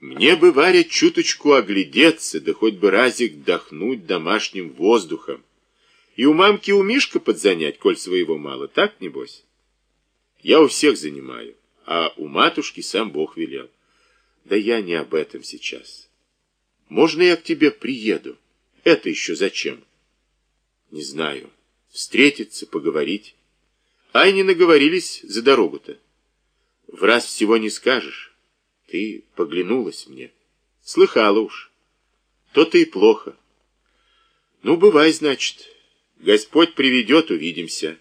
Мне бы, Варя, чуточку оглядеться, да хоть бы разик дохнуть домашним воздухом. И у мамки у Мишка подзанять, коль своего мало, так, небось? Я у всех занимаю, а у матушки сам Бог велел. Да я не об этом сейчас. Можно я к тебе приеду? Это еще зачем? Не знаю. Встретиться, поговорить. Ай, не наговорились за дорогу-то. В раз всего не скажешь. Ты поглянулась мне. Слыхала уж. То-то и плохо. Ну, бывай, значит. Господь приведет, увидимся.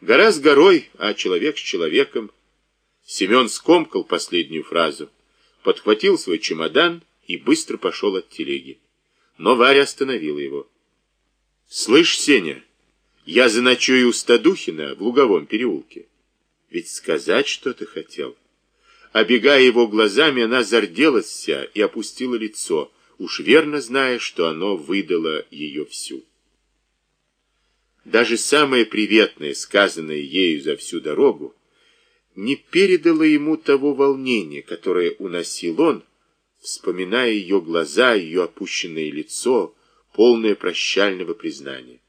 Гора с горой, а человек с человеком. Семен скомкал последнюю фразу, подхватил свой чемодан и быстро пошел от телеги. Но Варя остановила его. «Слышь, Сеня, я заночую у Стадухина в Луговом переулке. Ведь сказать что-то хотел». Обегая его глазами, она зарделась вся и опустила лицо, уж верно зная, что оно выдало ее всю. Даже самое приветное, сказанное ею за всю дорогу, не передало ему того волнения, которое уносил он, вспоминая ее глаза, ее опущенное лицо, полное прощального признания.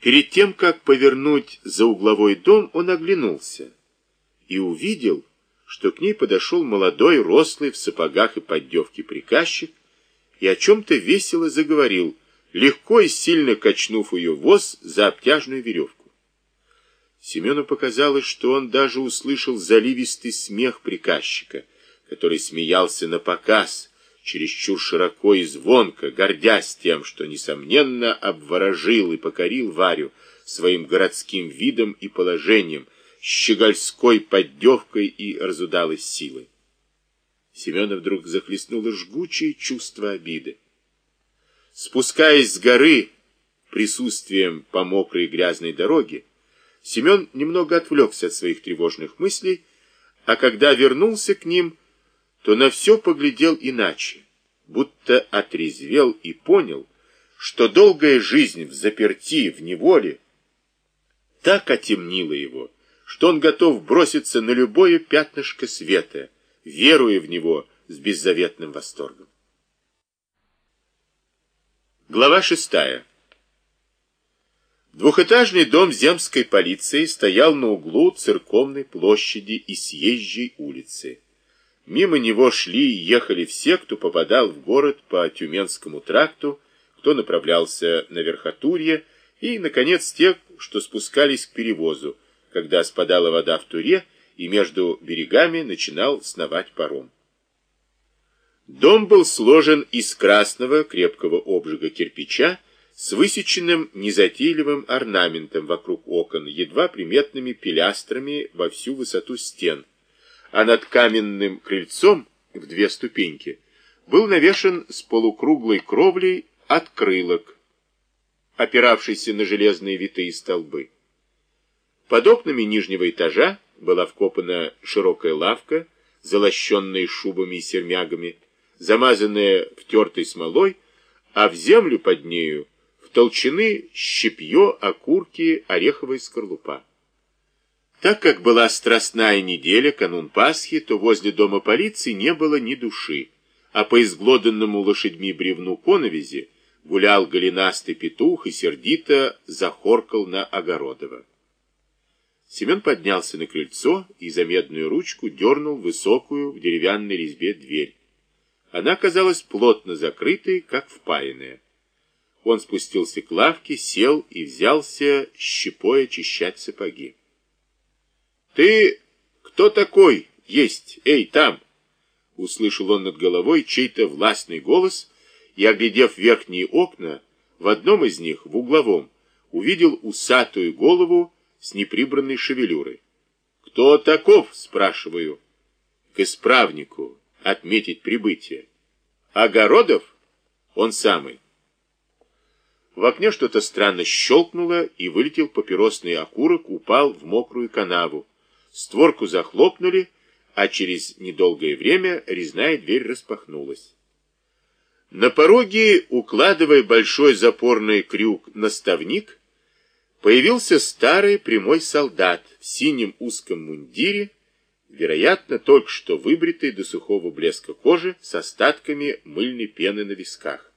Перед тем, как повернуть за угловой дом, он оглянулся и увидел, что к ней подошел молодой, рослый, в сапогах и поддевке приказчик и о чем-то весело заговорил, легко и сильно качнув ее воз за обтяжную веревку. Семену показалось, что он даже услышал заливистый смех приказчика, который смеялся на показ, чересчур широко и звонко, гордясь тем, что, несомненно, обворожил и покорил Варю своим городским видом и положением, щегольской поддевкой и разудалой силой. Семена вдруг захлестнуло жгучее чувство обиды. Спускаясь с горы присутствием по мокрой грязной дороге, Семен немного отвлекся от своих тревожных мыслей, а когда вернулся к ним, то на все поглядел иначе, будто отрезвел и понял, что долгая жизнь в заперти, в неволе, так отемнила его, что он готов броситься на любое пятнышко света, веруя в него с беззаветным восторгом. Глава шестая. Двухэтажный дом земской полиции стоял на углу церковной площади и съезжей улицы. Мимо него шли и ехали все, кто попадал в город по Тюменскому тракту, кто направлялся на Верхотурье, и, наконец, те, что спускались к перевозу, когда спадала вода в туре, и между берегами начинал сновать паром. Дом был сложен из красного крепкого обжига кирпича с высеченным незатейливым орнаментом вокруг окон, едва приметными пилястрами во всю высоту стен, а над каменным крыльцом в две ступеньки был навешен с полукруглой кровлей открылок, опиравшийся на железные витые столбы. Под окнами нижнего этажа была вкопана широкая лавка, залощенная шубами и сермягами, замазанная втертой смолой, а в землю под нею в толчины щепье, окурки, ореховая скорлупа. Так как была страстная неделя, канун Пасхи, то возле дома полиции не было ни души, а по изглоданному лошадьми бревну коновизи гулял голенастый петух и сердито захоркал на Огородово. Семен поднялся на крыльцо и за медную ручку дернул высокую в деревянной резьбе дверь. Она казалась плотно закрытой, как впаянная. Он спустился к лавке, сел и взялся щепой очищать сапоги. «Ты кто такой есть? Эй, там!» Услышал он над головой чей-то властный голос и, оглядев верхние окна, в одном из них, в угловом, увидел усатую голову с неприбранной шевелюрой. «Кто таков?» — спрашиваю. «К исправнику отметить прибытие». «Огородов?» «Он самый». В окне что-то странно щелкнуло, и вылетел папиросный окурок, упал в мокрую канаву. Створку захлопнули, а через недолгое время резная дверь распахнулась. На пороге, укладывая большой запорный крюк наставник, Появился старый прямой солдат в синем узком мундире, вероятно, только что выбритый до сухого блеска кожи с остатками мыльной пены на висках.